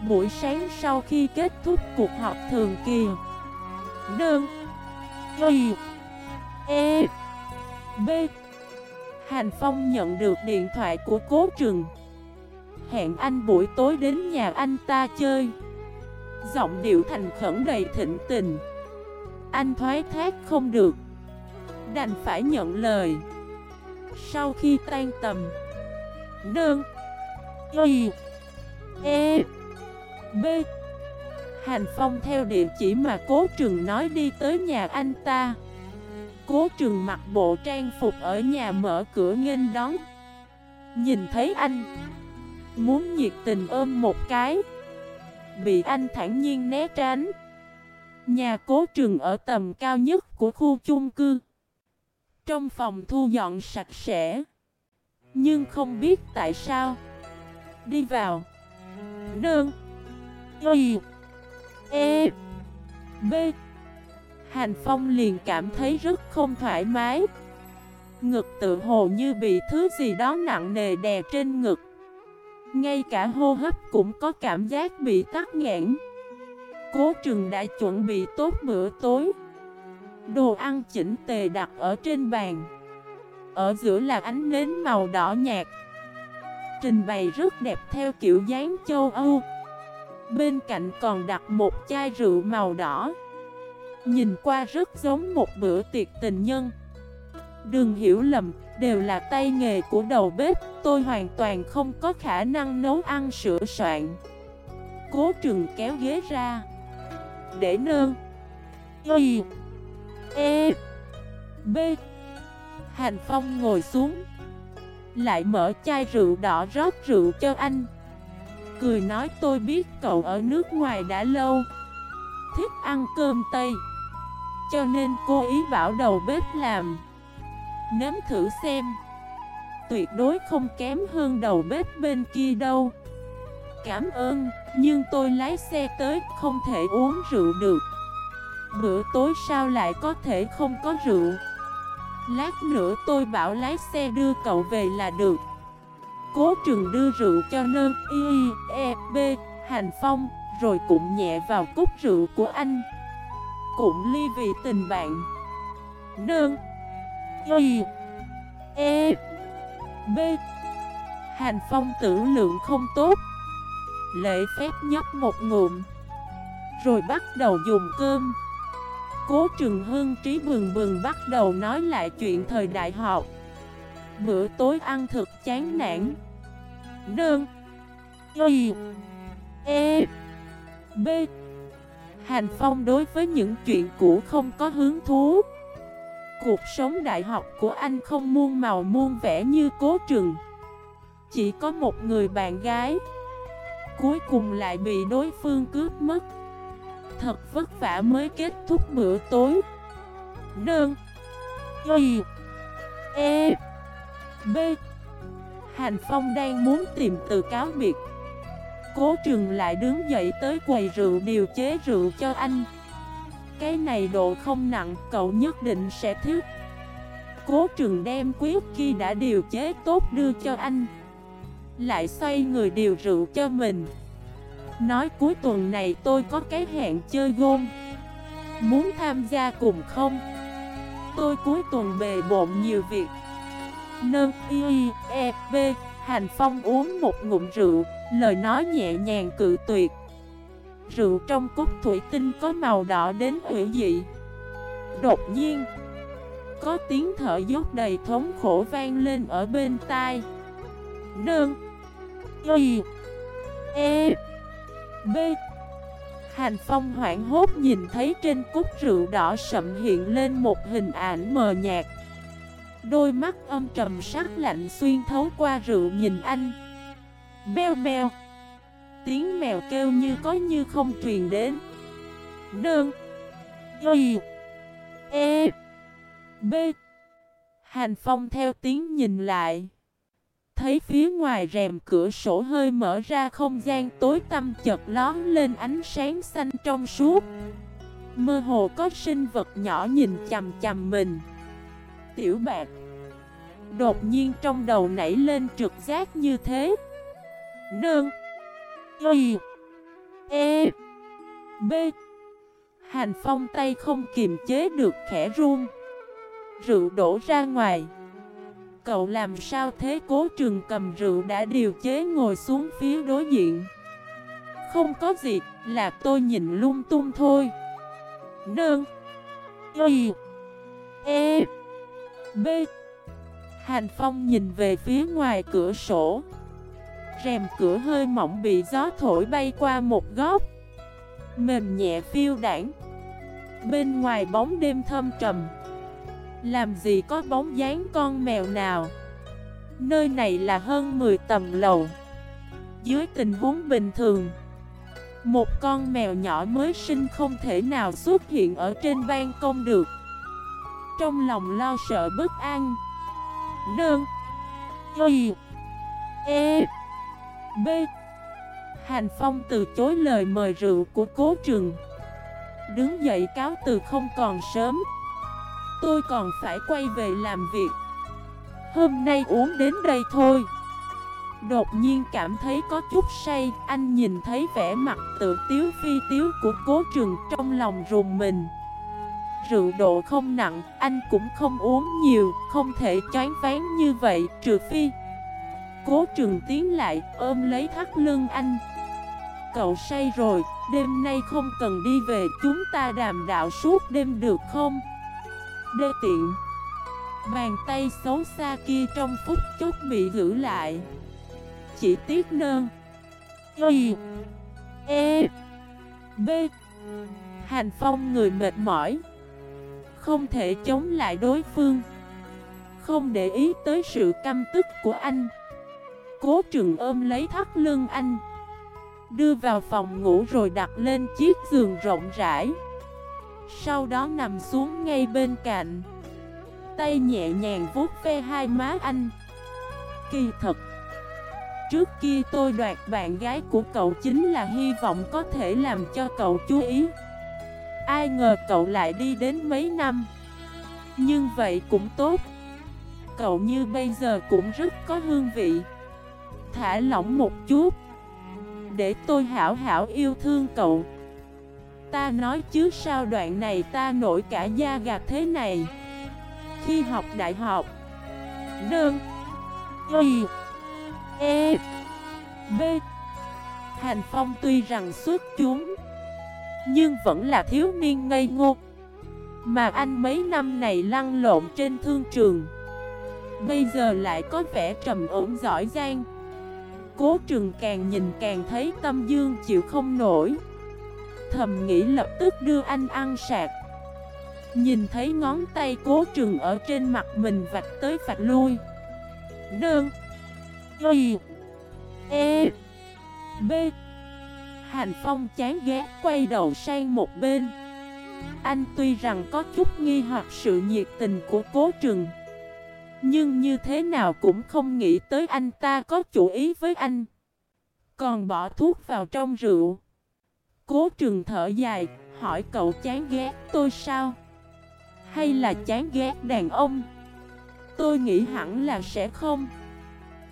Buổi sáng sau khi kết thúc cuộc họp thường kỳ, Đơn, Y E B Hành Phong nhận được điện thoại của cố trừng. Hẹn anh buổi tối đến nhà anh ta chơi. Giọng điệu thành khẩn đầy thịnh tình. Anh thoái thác không được. Đành phải nhận lời sau khi tan tầm. Đơn Y. E. B. Hành Phong theo địa chỉ mà Cố trường nói đi tới nhà anh ta. Cố trường mặc bộ trang phục ở nhà mở cửa nghênh đón. Nhìn thấy anh. Muốn nhiệt tình ôm một cái. Bị anh thản nhiên né tránh. Nhà Cố trường ở tầm cao nhất của khu chung cư trong phòng thu dọn sạch sẽ. Nhưng không biết tại sao, Đi vào. Nương, Y E B. Hành Phong liền cảm thấy rất không thoải mái. Ngực tự hồ như bị thứ gì đó nặng nề đè trên ngực. Ngay cả hô hấp cũng có cảm giác bị tắc nghẽn. Cố trừng đã chuẩn bị tốt bữa tối. Đồ ăn chỉnh tề đặt ở trên bàn. Ở giữa là ánh nến màu đỏ nhạt. Trình bày rất đẹp theo kiểu dáng châu Âu. Bên cạnh còn đặt một chai rượu màu đỏ. Nhìn qua rất giống một bữa tiệc tình nhân. Đừng hiểu lầm, đều là tay nghề của đầu bếp. Tôi hoàn toàn không có khả năng nấu ăn sửa soạn. Cố trừng kéo ghế ra. Để nơn Y. E B. Hành Phong ngồi xuống. Lại mở chai rượu đỏ rót rượu cho anh. Cười nói, tôi biết cậu ở nước ngoài đã lâu. Thích ăn cơm Tây. Cho nên cô ý bảo đầu bếp làm. Nếm thử xem. Tuyệt đối không kém hơn đầu bếp bên kia đâu. Cảm ơn, Nhưng tôi lái xe tới không thể uống rượu được. Bữa tối sao lại có thể không có rượu? Lát nữa tôi bảo lái xe đưa cậu về là được. Cố trường đưa rượu cho nơ y e b hành phong, Rồi cũng nhẹ vào cốc rượu của anh. Cũng ly vì tình bạn. Nương Y E B. Hành phong tử lượng không tốt. Lễ phép nhấp một ngụm. Rồi bắt đầu dùng cơm. Cố Trường Hưng trí bừng bừng bắt đầu nói lại chuyện thời đại học Bữa tối ăn thực chán nản. Đơn Y. E. B. Hành Phong đối với những chuyện cũ không có hứng thú. Cuộc sống đại học của anh không muôn màu muôn vẻ như cố trừng Chỉ có một người bạn gái. Cuối cùng lại bị đối phương cướp mất. Thật vất vả mới kết thúc bữa tối. Đơn Y. E. B. Hành Phong đang muốn tìm từ cáo biệt. Cố trường lại đứng dậy tới quầy rượu điều chế rượu cho anh. Cái này độ không nặng, cậu nhất định sẽ thiếu Cố trường đem quyết khi đã điều chế tốt đưa cho anh. Lại xoay người điều rượu cho mình. Nói cuối tuần này tôi có cái hẹn chơi gôn Muốn tham gia cùng không? Tôi cuối tuần bề bộn nhiều việc. Nơ, y e b Hành Phong uống một ngụm rượu, Lời nói nhẹ nhàng cự tuyệt. Rượu trong cốc thủy tinh có màu đỏ đến hủy dị. Đột nhiên, Có tiếng thở dốc đầy thống khổ vang lên ở bên tai. Nương Y E B. Hành Phong hoảng hốt nhìn thấy trên cúc rượu đỏ sậm hiện lên một hình ảnh mờ nhạt. Đôi mắt âm trầm sắc lạnh xuyên thấu qua rượu nhìn anh. Beo beo. Tiếng mèo kêu như có như không truyền đến. Đơn. Y. E. B. Hành Phong theo tiếng nhìn lại. Thấy phía ngoài rèm cửa sổ hơi mở ra không gian tối tăm chợt lón lên ánh sáng xanh trong suốt. Mơ hồ có sinh vật nhỏ nhìn chầm chầm mình. Tiểu bạc. Đột nhiên trong đầu nảy lên trực giác như thế. Nương. Y. E. B. Hành phong tay không kiềm chế được khẽ run. Rượu đổ ra ngoài. Cậu làm sao thế? Cố trường cầm rượu đã điều chế ngồi xuống phía đối diện. Không có gì, là tôi nhìn lung tung thôi. Nương. Y. E. B. Hành Phong nhìn về phía ngoài cửa sổ. Rèm cửa hơi mỏng bị gió thổi bay qua một góc. Mềm nhẹ phiêu đảng. Bên ngoài bóng đêm thâm trầm làm gì có bóng dáng con mèo nào? Nơi này là hơn 10 tầng lầu. Dưới tình huống bình thường, Một con mèo nhỏ mới sinh không thể nào xuất hiện ở trên ban công được. Trong lòng lo sợ bất an Đơn Y E B. Hành Phong từ chối lời mời rượu của cố trường. Đứng dậy cáo từ không còn sớm. Tôi còn phải quay về làm việc. Hôm nay uống đến đây thôi. Đột nhiên cảm thấy có chút say Anh nhìn thấy vẻ mặt tự tiếu phi tiếu của cố trường trong lòng rùng mình. Rượu độ không nặng, anh cũng không uống nhiều Không thể chán ván như vậy, trừ phi. Cố trường tiến lại, ôm lấy thắt lưng anh. Cậu say rồi, đêm nay không cần đi về Chúng ta đàm đạo suốt đêm được không? Đê tiện. Bàn tay xấu xa kia trong phút chốc bị giữ lại. Chỉ tiếc nơn Y. E. B. Hành phong người mệt mỏi. Không thể chống lại đối phương. Không để ý tới sự căm tức của anh. Cố trừng ôm lấy thắt lưng anh. Đưa vào phòng ngủ rồi đặt lên chiếc giường rộng rãi. Sau đó nằm xuống ngay bên cạnh. Tay nhẹ nhàng vuốt ve hai má anh. Kỳ thật, Trước kia tôi đoạt bạn gái của cậu chính là hy vọng có thể làm cho cậu chú ý. Ai ngờ cậu lại đi đến mấy năm. Nhưng vậy cũng tốt. Cậu như bây giờ cũng rất có hương vị. Thả lỏng một chút. Để tôi hảo hảo yêu thương cậu. Ta nói chứ sao đoạn này ta nổi cả da gà thế này. Khi học đại học. Đơn. Y. E. B. Hành Phong tuy rằng xuất chúng, Nhưng vẫn là thiếu niên ngây ngô. Mà anh mấy năm này lăn lộn trên thương trường, Bây giờ lại có vẻ trầm ổn giỏi giang. Cố trường càng nhìn càng thấy tâm dương chịu không nổi. Thầm nghĩ lập tức đưa anh ăn sạc. Nhìn thấy ngón tay cố trường ở trên mặt mình vạch tới vạch lui. Đơn Y E B. Hành Phong chán ghét quay đầu sang một bên. Anh tuy rằng có chút nghi hoặc sự nhiệt tình của cố trường, Nhưng như thế nào cũng không nghĩ tới anh ta có chủ ý với anh. Còn bỏ thuốc vào trong rượu. Cố trường thở dài, Hỏi cậu chán ghét tôi sao? Hay là chán ghét đàn ông? Tôi nghĩ hẳn là sẽ không.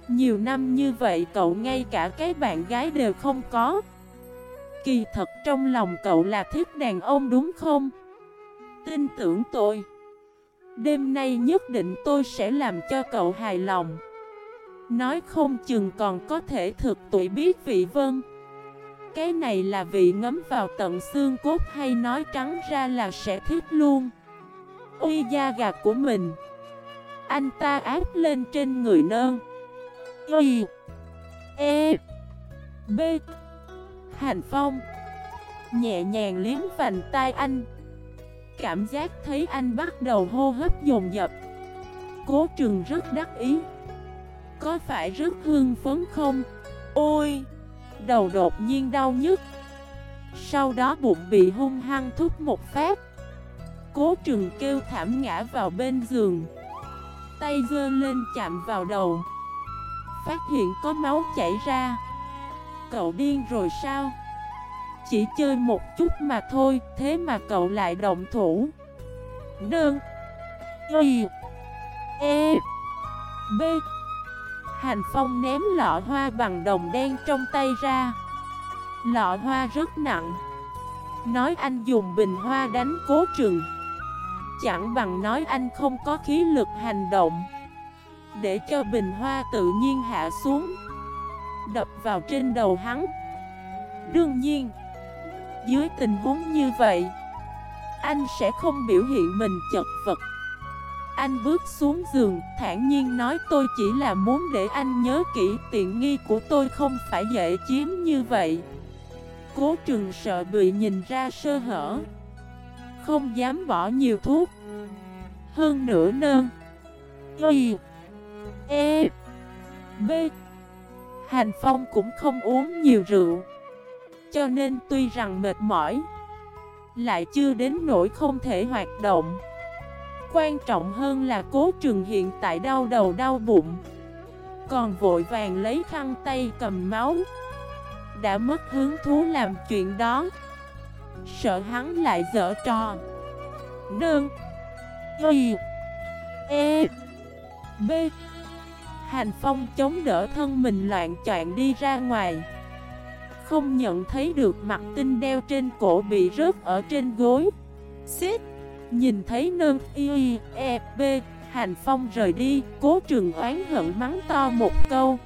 Nhiều năm như vậy cậu ngay cả cái bạn gái đều không có. Kỳ thật trong lòng cậu là thích đàn ông đúng không? Tin tưởng tôi. Đêm nay nhất định tôi sẽ làm cho cậu hài lòng. Nói không chừng còn có thể thực tụi biết vị vân. Cái này là vị ngấm vào tận xương cốt hay nói trắng ra là sẽ thích luôn. Uy da gà của mình. Anh ta áp lên trên người nơn. Y. E. B. Hành Phong. Nhẹ nhàng liếm vành tai anh. Cảm giác thấy anh bắt đầu hô hấp dồn dập. Cố trường rất đắc ý. Có phải rất hương phấn không? Ôi! Đầu đột nhiên đau nhức. Sau đó bụng bị hung hăng thúc một phát. Cố trừng kêu thảm ngã vào bên giường. Tay dơ lên chạm vào đầu. Phát hiện có máu chảy ra. Cậu điên rồi sao? Chỉ chơi một chút mà thôi, thế mà cậu lại động thủ. Đơn. Y. E. B. Hành Phong ném lọ hoa bằng đồng đen trong tay ra. Lọ hoa rất nặng. Nói anh dùng bình hoa đánh cố trường. Chẳng bằng nói anh không có khí lực hành động. Để cho bình hoa tự nhiên hạ xuống. Đập vào trên đầu hắn. Đương nhiên, Dưới tình huống như vậy, Anh sẽ không biểu hiện mình chật vật. Anh bước xuống giường, thản nhiên nói, tôi chỉ là muốn để anh nhớ kỹ, tiện nghi của tôi không phải dễ chiếm như vậy. Cố Trường sợ bị nhìn ra sơ hở. Không dám bỏ nhiều thuốc. Hơn nữa nơn. Y. E. B. Hành Phong cũng không uống nhiều rượu, Cho nên tuy rằng mệt mỏi, Lại chưa đến nỗi không thể hoạt động. Quan trọng hơn là cố trường hiện tại đau đầu đau bụng. Còn vội vàng lấy khăn tay cầm máu. Đã mất hứng thú làm chuyện đó. Sợ hắn lại dở trò. Nương. Y. E. B. Hành Phong chống đỡ thân mình loạn choạng đi ra ngoài. Không nhận thấy được mặt tinh đeo trên cổ bị rớt ở trên gối. Xít Nhìn thấy nương y e b Hành Phong rời đi, Cố trường oán hận mắng to một câu.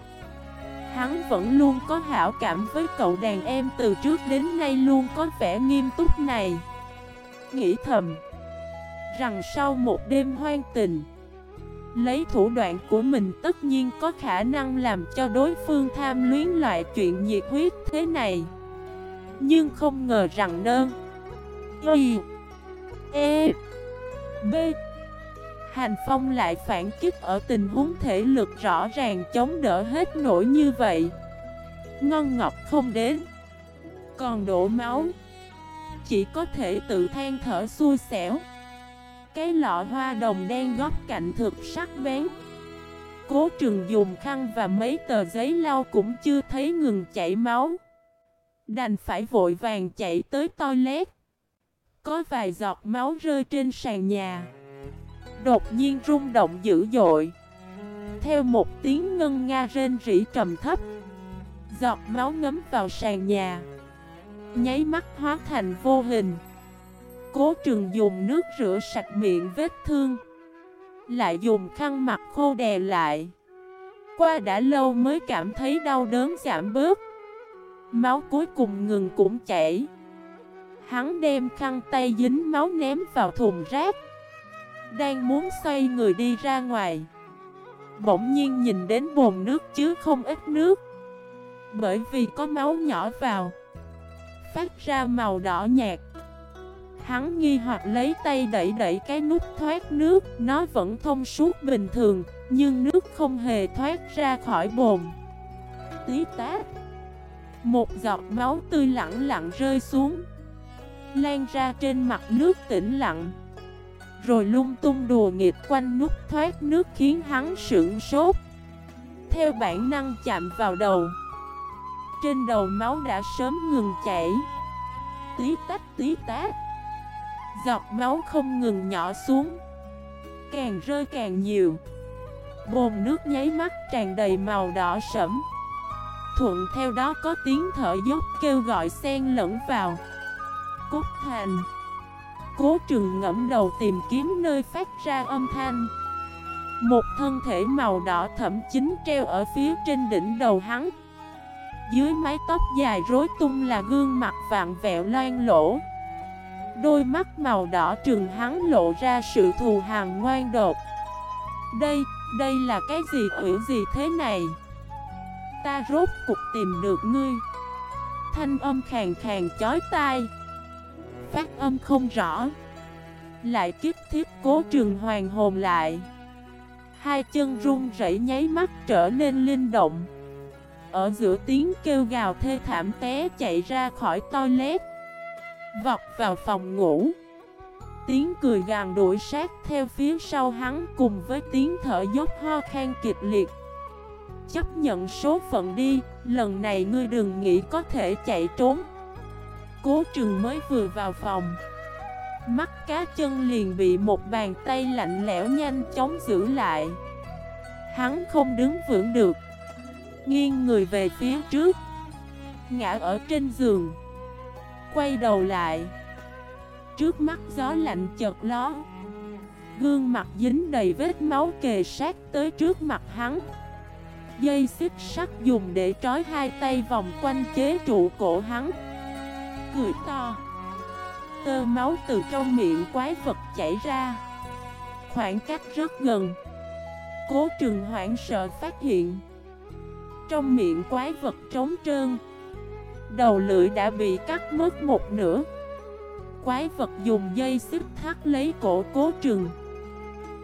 Hắn vẫn luôn có hảo cảm với cậu đàn em từ trước đến nay luôn có vẻ nghiêm túc này. Nghĩ thầm, Rằng sau một đêm hoang tình, Lấy thủ đoạn của mình tất nhiên có khả năng làm cho đối phương tham luyến loại chuyện nhiệt huyết thế này. Nhưng không ngờ rằng nơn Y E B. Hành Phong lại phản kích ở tình huống thể lực rõ ràng chống đỡ hết nổi như vậy. Ngon ngọc không đến. Còn đổ máu Chỉ có thể tự than thở xui xẻo. Cái lọ hoa đồng đen góc cạnh thực sắc bén. Cố trường dùng khăn và mấy tờ giấy lau cũng chưa thấy ngừng chảy máu. Đành phải vội vàng chạy tới toilet. Có vài giọt máu rơi trên sàn nhà. Đột nhiên rung động dữ dội. Theo một tiếng ngân nga rên rỉ trầm thấp, Giọt máu ngấm vào sàn nhà. Nháy mắt hóa thành vô hình. Cố trường dùng nước rửa sạch miệng vết thương. Lại dùng khăn mặt khô đè lại. Qua đã lâu mới cảm thấy đau đớn giảm bớt. Máu cuối cùng ngừng cũng chảy. Hắn đem khăn tay dính máu ném vào thùng rác. Đang muốn xoay người đi ra ngoài. Bỗng nhiên nhìn đến bồn nước chứ không ít nước. Bởi vì có máu nhỏ vào. Phát ra màu đỏ nhạt. Hắn nghi hoặc lấy tay đẩy đẩy cái nút thoát nước. Nó vẫn thông suốt bình thường, Nhưng nước không hề thoát ra khỏi bồn. Tí tát. Một giọt máu tươi lặng lặng rơi xuống. Lan ra trên mặt nước tĩnh lặng. Rồi lung tung đùa nghịch quanh nút thoát nước khiến hắn sững sốt. Theo bản năng chạm vào đầu. Trên đầu máu đã sớm ngừng chảy. Tí tách tí tách, Giọt máu không ngừng nhỏ xuống. Càng rơi càng nhiều. Bồn nước nháy mắt tràn đầy màu đỏ sẫm. Thuận theo đó có tiếng thở dốc kêu gọi xen lẫn vào. Cốt thành Cố trường ngẫm đầu tìm kiếm nơi phát ra âm thanh. Một thân thể màu đỏ thẩm chính treo ở phía trên đỉnh đầu hắn. Dưới mái tóc dài rối tung là gương mặt vạn vẹo loan lỗ Đôi mắt màu đỏ trừng hắn lộ ra sự thù hằn ngoan đột Đây, đây là cái gì quỷ gì thế này? Ta rốt cục tìm được ngươi. Thanh âm khàng khàng chói tai. Phát âm không rõ. Lại kiếp thiết cố trường hoàng hồn lại. Hai chân run rẩy nháy mắt trở nên linh động. Ở giữa tiếng kêu gào thê thảm té chạy ra khỏi toilet. Vọt vào phòng ngủ. Tiếng cười gàn đuổi sát theo phía sau hắn cùng với tiếng thở dốc ho khan kịch liệt. Chấp nhận số phận đi, lần này ngươi đừng nghĩ có thể chạy trốn. Cố Trường mới vừa vào phòng. Mắt cá chân liền bị một bàn tay lạnh lẽo nhanh chóng giữ lại. Hắn không đứng vững được. Nghiêng người về phía trước. Ngã ở trên giường. Quay đầu lại. Trước mắt gió lạnh chợt ló. Gương mặt dính đầy vết máu kề sát tới trước mặt hắn. Dây xích sắt dùng để trói hai tay vòng quanh chế trụ cổ hắn. Cười to. Tơ máu từ trong miệng quái vật chảy ra. Khoảng cách rất gần. Cố trường hoảng sợ phát hiện. Trong miệng quái vật trống trơn. Đầu lưỡi đã bị cắt mất một nửa. Quái vật dùng dây xích thắt lấy cổ cố trừng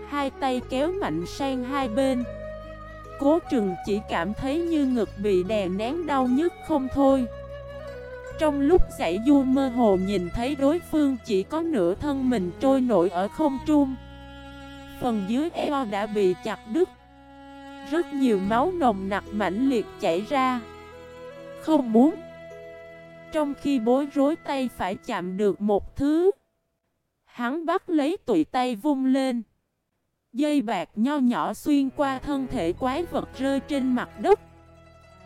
Hai tay kéo mạnh sang hai bên. Cố trừng chỉ cảm thấy như ngực bị đè nén đau nhức không thôi. Trong lúc giải du mơ hồ nhìn thấy đối phương chỉ có nửa thân mình trôi nổi ở không trung. Phần dưới eo đã bị chặt đứt. Rất nhiều máu nồng nặc mãnh liệt chảy ra. Không muốn. Trong khi bối rối tay phải chạm được một thứ, Hắn bắt lấy tụi tay vung lên. Dây bạc nho nhỏ xuyên qua thân thể quái vật rơi trên mặt đất.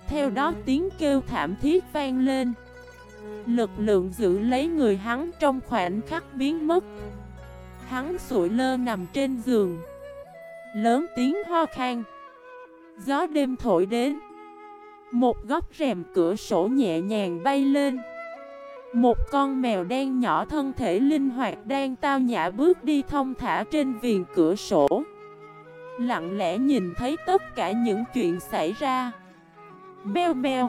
Theo đó tiếng kêu thảm thiết vang lên. Lực lượng giữ lấy người hắn trong khoảnh khắc biến mất. Hắn sụi lơ nằm trên giường. Lớn tiếng ho khan. Gió đêm thổi đến. Một góc rèm cửa sổ nhẹ nhàng bay lên. Một con mèo đen nhỏ thân thể linh hoạt đang tao nhã bước đi thông thả trên viền cửa sổ. Lặng lẽ nhìn thấy tất cả những chuyện xảy ra. Beo beo